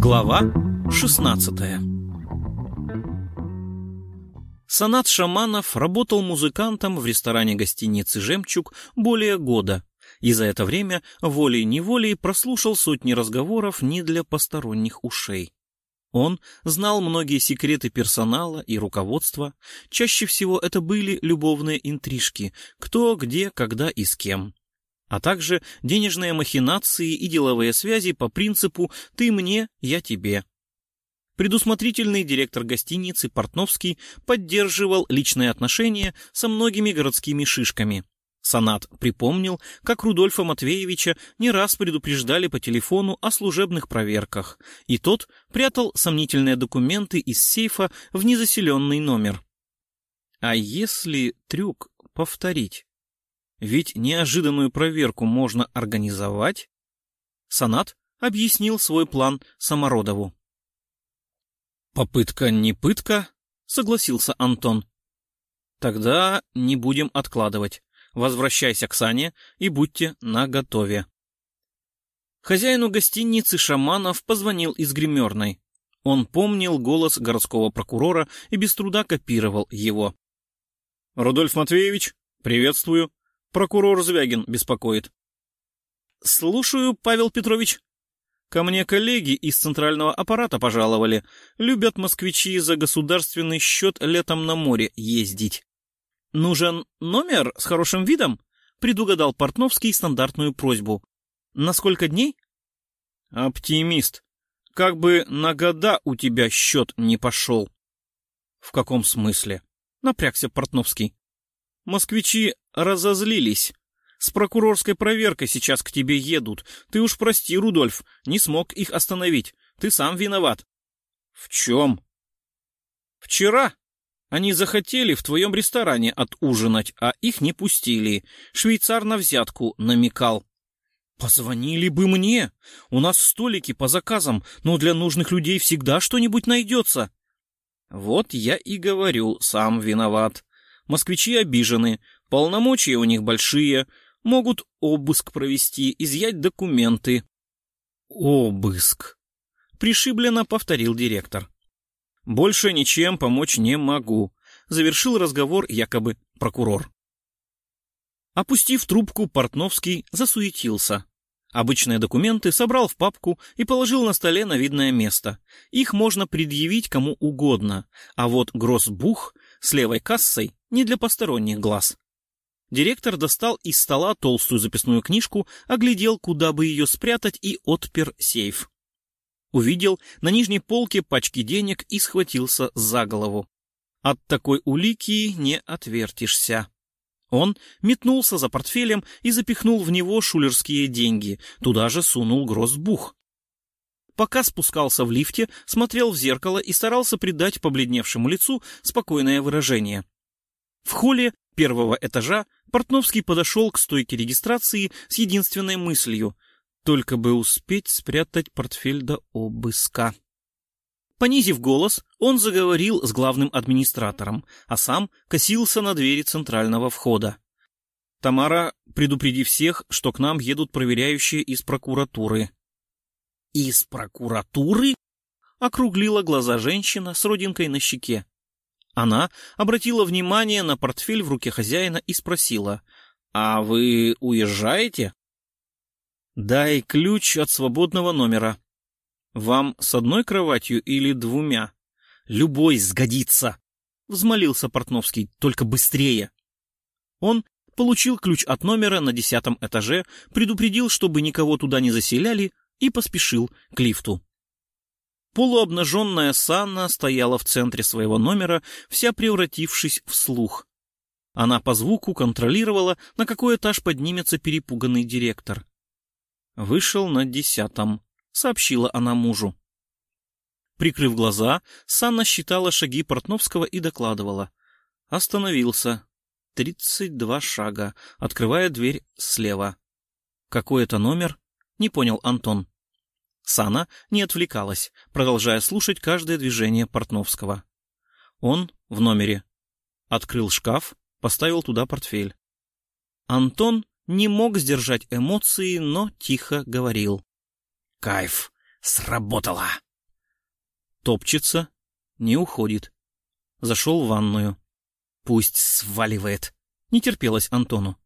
Глава 16 Санат Шаманов работал музыкантом в ресторане гостиницы «Жемчуг» более года и за это время волей-неволей прослушал сотни разговоров не для посторонних ушей. Он знал многие секреты персонала и руководства. Чаще всего это были любовные интрижки, кто, где, когда и с кем. А также денежные махинации и деловые связи по принципу «ты мне, я тебе». Предусмотрительный директор гостиницы Портновский поддерживал личные отношения со многими городскими шишками, Санат припомнил, как Рудольфа Матвеевича не раз предупреждали по телефону о служебных проверках, и тот прятал сомнительные документы из сейфа в незаселенный номер. А если трюк повторить? Ведь неожиданную проверку можно организовать. Санат объяснил свой план Самородову. «Попытка не пытка», — согласился Антон. «Тогда не будем откладывать возвращайся к Сане и будьте наготове. Хозяину гостиницы Шаманов позвонил из гримерной. Он помнил голос городского прокурора и без труда копировал его. — Рудольф Матвеевич, приветствую. Прокурор Звягин беспокоит. — Слушаю, Павел Петрович. Ко мне коллеги из центрального аппарата пожаловали. Любят москвичи за государственный счет летом на море ездить. «Нужен номер с хорошим видом?» — предугадал Портновский стандартную просьбу. «На сколько дней?» «Оптимист. Как бы на года у тебя счет не пошел». «В каком смысле?» — напрягся Портновский. «Москвичи разозлились. С прокурорской проверкой сейчас к тебе едут. Ты уж прости, Рудольф, не смог их остановить. Ты сам виноват». «В чем?» «Вчера они захотели в твоем ресторане отужинать, а их не пустили. Швейцар на взятку намекал. Позвонили бы мне. У нас столики по заказам, но для нужных людей всегда что-нибудь найдется. Вот я и говорю, сам виноват. Москвичи обижены, полномочия у них большие, могут обыск провести, изъять документы. Обыск. Пришибленно повторил директор. «Больше ничем помочь не могу», — завершил разговор якобы прокурор. Опустив трубку, Портновский засуетился. Обычные документы собрал в папку и положил на столе на видное место. Их можно предъявить кому угодно, а вот гроссбух с левой кассой не для посторонних глаз. Директор достал из стола толстую записную книжку, оглядел, куда бы ее спрятать, и отпер сейф. Увидел на нижней полке пачки денег и схватился за голову. От такой улики не отвертишься. Он метнулся за портфелем и запихнул в него шулерские деньги, туда же сунул гроссбух. Пока спускался в лифте, смотрел в зеркало и старался придать побледневшему лицу спокойное выражение. В холле первого этажа Портновский подошел к стойке регистрации с единственной мыслью — только бы успеть спрятать портфель до обыска. Понизив голос, он заговорил с главным администратором, а сам косился на двери центрального входа. «Тамара, предупреди всех, что к нам едут проверяющие из прокуратуры». «Из прокуратуры?» — округлила глаза женщина с родинкой на щеке. Она обратила внимание на портфель в руке хозяина и спросила, «А вы уезжаете?» «Дай ключ от свободного номера. Вам с одной кроватью или двумя?» «Любой сгодится!» — взмолился Портновский. «Только быстрее!» Он получил ключ от номера на десятом этаже, предупредил, чтобы никого туда не заселяли, и поспешил к лифту. Полуобнаженная Санна стояла в центре своего номера, вся превратившись в слух. Она по звуку контролировала, на какой этаж поднимется перепуганный директор. Вышел на десятом, сообщила она мужу. Прикрыв глаза, Санна считала шаги Портновского и докладывала. Остановился. Тридцать два шага, открывая дверь слева. Какой это номер? Не понял Антон. Сана не отвлекалась, продолжая слушать каждое движение Портновского. Он в номере. Открыл шкаф, поставил туда портфель. Антон не мог сдержать эмоции, но тихо говорил. «Кайф! Сработало!» Топчется, не уходит. Зашел в ванную. «Пусть сваливает!» Не терпелось Антону.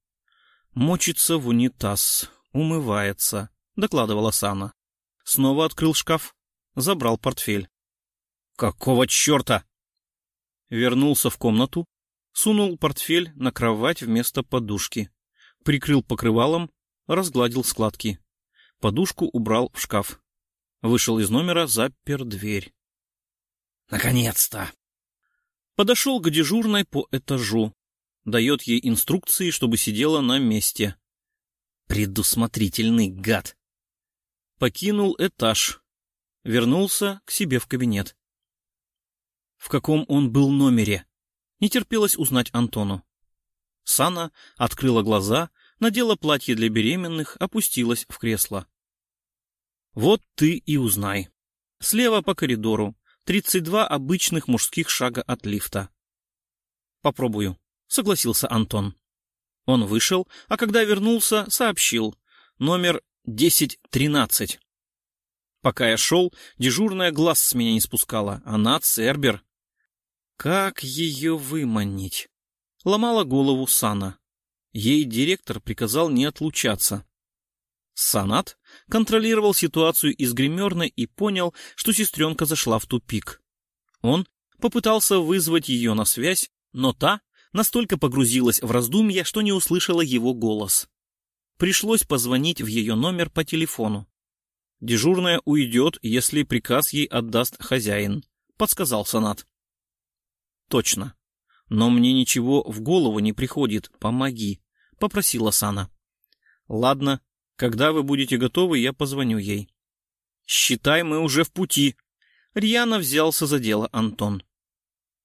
«Мочится в унитаз, умывается», — докладывала Сана. Снова открыл шкаф, забрал портфель. «Какого черта?» Вернулся в комнату, сунул портфель на кровать вместо подушки, прикрыл покрывалом, разгладил складки. Подушку убрал в шкаф. Вышел из номера, запер дверь. «Наконец-то!» Подошел к дежурной по этажу. Дает ей инструкции, чтобы сидела на месте. Предусмотрительный гад. Покинул этаж. Вернулся к себе в кабинет. В каком он был номере? Не терпелось узнать Антону. Сана открыла глаза, надела платье для беременных, опустилась в кресло. Вот ты и узнай. Слева по коридору, 32 обычных мужских шага от лифта. Попробую, согласился Антон. Он вышел, а когда вернулся, сообщил. Номер 1013. Пока я шел, дежурная глаз с меня не спускала. Она Цербер. Как ее выманить? Ломала голову Сана. Ей директор приказал не отлучаться. Санат контролировал ситуацию из гримерной и понял, что сестренка зашла в тупик. Он попытался вызвать ее на связь, но та настолько погрузилась в раздумья, что не услышала его голос. Пришлось позвонить в ее номер по телефону. «Дежурная уйдет, если приказ ей отдаст хозяин», — подсказал Санат. «Точно. Но мне ничего в голову не приходит. Помоги», — попросила Сана. «Ладно, когда вы будете готовы, я позвоню ей». «Считай, мы уже в пути». Рьяно взялся за дело Антон.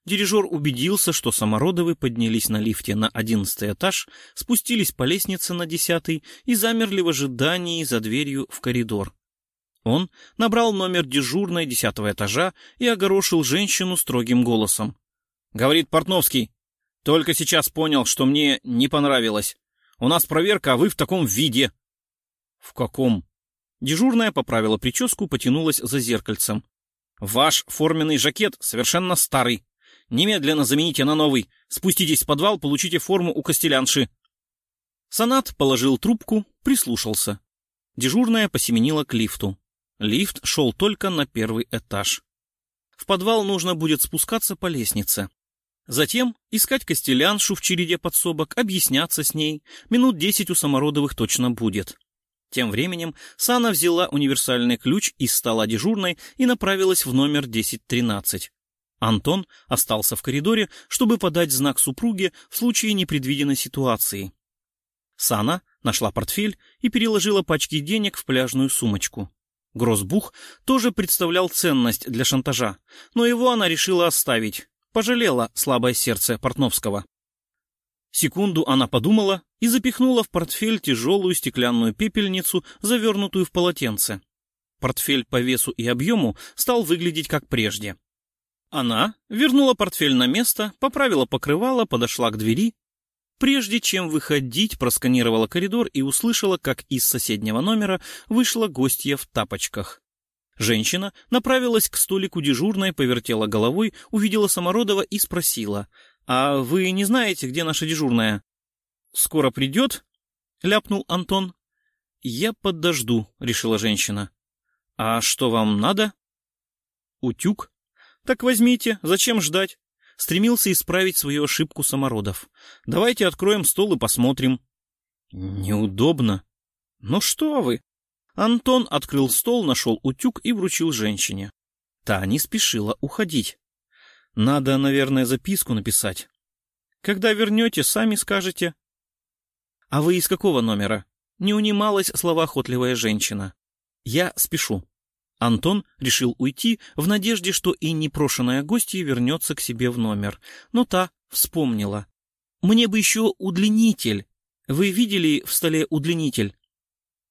Дирижер убедился, что Самородовы поднялись на лифте на одиннадцатый этаж, спустились по лестнице на десятый и замерли в ожидании за дверью в коридор. Он набрал номер дежурной десятого этажа и огорошил женщину строгим голосом. Говорит Портновский. Только сейчас понял, что мне не понравилось. У нас проверка, а вы в таком виде. В каком? Дежурная поправила прическу, потянулась за зеркальцем. Ваш форменный жакет совершенно старый. Немедленно замените на новый. Спуститесь в подвал, получите форму у костелянши. Санат положил трубку, прислушался. Дежурная посеменила к лифту. Лифт шел только на первый этаж. В подвал нужно будет спускаться по лестнице. Затем искать костеляншу в череде подсобок, объясняться с ней. Минут десять у Самородовых точно будет. Тем временем Сана взяла универсальный ключ из стола дежурной и направилась в номер 1013. Антон остался в коридоре, чтобы подать знак супруге в случае непредвиденной ситуации. Сана нашла портфель и переложила пачки денег в пляжную сумочку. Грозбух тоже представлял ценность для шантажа, но его она решила оставить, пожалела слабое сердце Портновского. Секунду она подумала и запихнула в портфель тяжелую стеклянную пепельницу, завернутую в полотенце. Портфель по весу и объему стал выглядеть как прежде. Она вернула портфель на место, поправила покрывало, подошла к двери. Прежде чем выходить, просканировала коридор и услышала, как из соседнего номера вышла гостья в тапочках. Женщина направилась к столику дежурной, повертела головой, увидела Самородова и спросила, «А вы не знаете, где наша дежурная?» «Скоро придет?» — ляпнул Антон. «Я подожду», — решила женщина. «А что вам надо?» «Утюг». «Так возьмите, зачем ждать?» Стремился исправить свою ошибку Самородов. «Давайте откроем стол и посмотрим». «Неудобно». «Ну что вы?» Антон открыл стол, нашел утюг и вручил женщине. Та не спешила уходить. Надо, наверное, записку написать. Когда вернете, сами скажете. А вы из какого номера? Не унималась словоохотливая женщина. Я спешу. Антон решил уйти в надежде, что и непрошенная гостья вернется к себе в номер. Но та вспомнила. Мне бы еще удлинитель. Вы видели в столе удлинитель?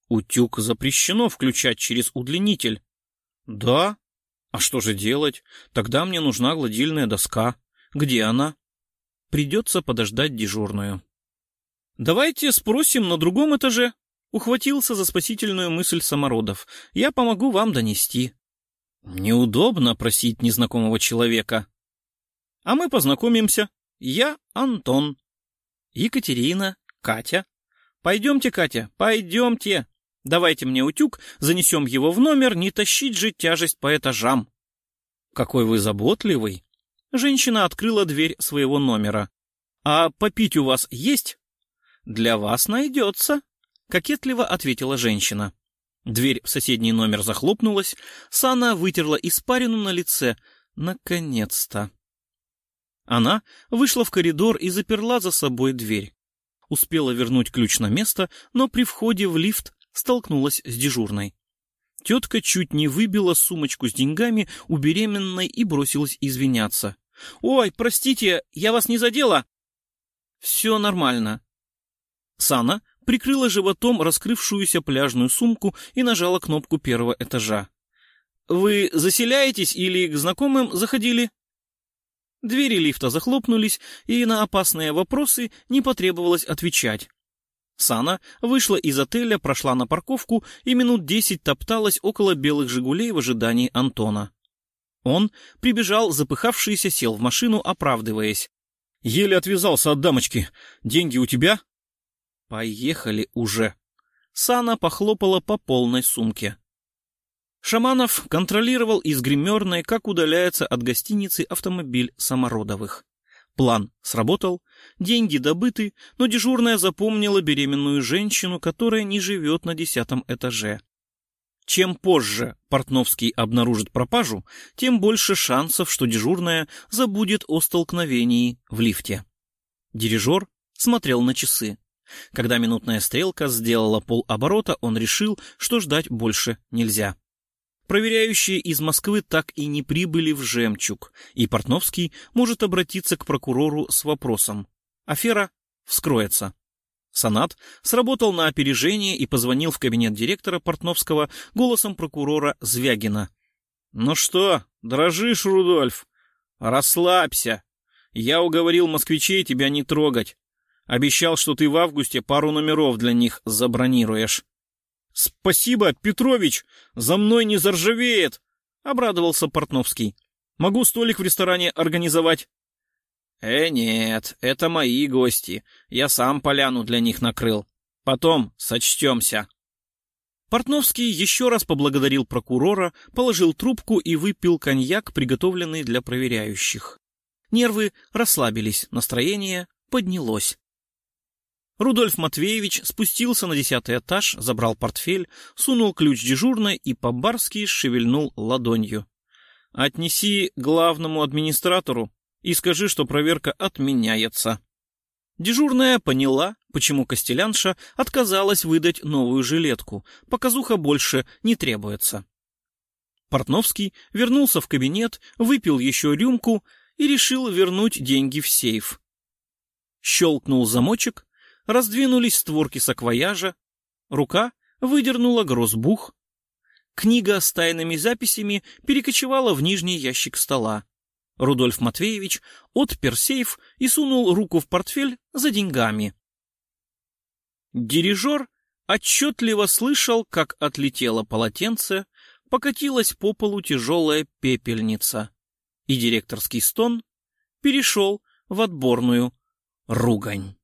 Утюг запрещено включать через удлинитель. Да? А что же делать? Тогда мне нужна гладильная доска. Где она? Придется подождать дежурную. Давайте спросим на другом этаже. Ухватился за спасительную мысль Самородов. Я помогу вам донести. Неудобно просить незнакомого человека. А мы познакомимся. Я Антон. Екатерина, Катя. Пойдемте, Катя, пойдемте. Давайте мне утюг, занесем его в номер, не тащить же тяжесть по этажам. Какой вы заботливый. Женщина открыла дверь своего номера. А попить у вас есть? Для вас найдется, кокетливо ответила женщина. Дверь в соседний номер захлопнулась, Сана вытерла испарину на лице. Наконец-то. Она вышла в коридор и заперла за собой дверь. Успела вернуть ключ на место, но при входе в лифт столкнулась с дежурной. Тетка чуть не выбила сумочку с деньгами у беременной и бросилась извиняться. «Ой, простите, я вас не задела?» «Все нормально». Сана прикрыла животом раскрывшуюся пляжную сумку и нажала кнопку первого этажа. «Вы заселяетесь или к знакомым заходили?» Двери лифта захлопнулись, и на опасные вопросы не потребовалось отвечать. Сана вышла из отеля, прошла на парковку и минут десять топталась около белых «Жигулей» в ожидании Антона. Он прибежал, запыхавшийся, сел в машину, оправдываясь. «Еле отвязался от дамочки. Деньги у тебя?» «Поехали уже». Сана похлопала по полной сумке. Шаманов контролировал из гримерной, как удаляется от гостиницы автомобиль Самородовых. План сработал, деньги добыты, но дежурная запомнила беременную женщину, которая не живет на десятом этаже. Чем позже Портновский обнаружит пропажу, тем больше шансов, что дежурная забудет о столкновении в лифте. Дирижер смотрел на часы. Когда минутная стрелка сделала полоборота, он решил, что ждать больше нельзя. Проверяющие из Москвы так и не прибыли в «Жемчуг», и Портновский может обратиться к прокурору с вопросом. Афера вскроется. Санат сработал на опережение и позвонил в кабинет директора Портновского голосом прокурора Звягина. «Ну что, дрожишь, Рудольф? Расслабься. Я уговорил москвичей тебя не трогать. Обещал, что ты в августе пару номеров для них забронируешь. «Спасибо, Петрович! За мной не заржавеет!» — обрадовался Портновский. «Могу столик в ресторане организовать». «Э, нет, это мои гости. Я сам поляну для них накрыл. Потом сочтемся». Портновский еще раз поблагодарил прокурора, положил трубку и выпил коньяк, приготовленный для проверяющих. Нервы расслабились, настроение поднялось. Рудольф Матвеевич спустился на десятый этаж, забрал портфель, сунул ключ дежурной и по-барски шевельнул ладонью. «Отнеси главному администратору и скажи, что проверка отменяется». Дежурная поняла, почему Костелянша отказалась выдать новую жилетку. Показуха больше не требуется. Портновский вернулся в кабинет, выпил еще рюмку и решил вернуть деньги в сейф. Щелкнул замочек, Раздвинулись створки саквояжа, рука выдернула грозбух. Книга с тайными записями перекочевала в нижний ящик стола. Рудольф Матвеевич отпер сейф и сунул руку в портфель за деньгами. Дирижер отчетливо слышал, как отлетело полотенце, покатилась по полу тяжелая пепельница, и директорский стон перешел в отборную ругань.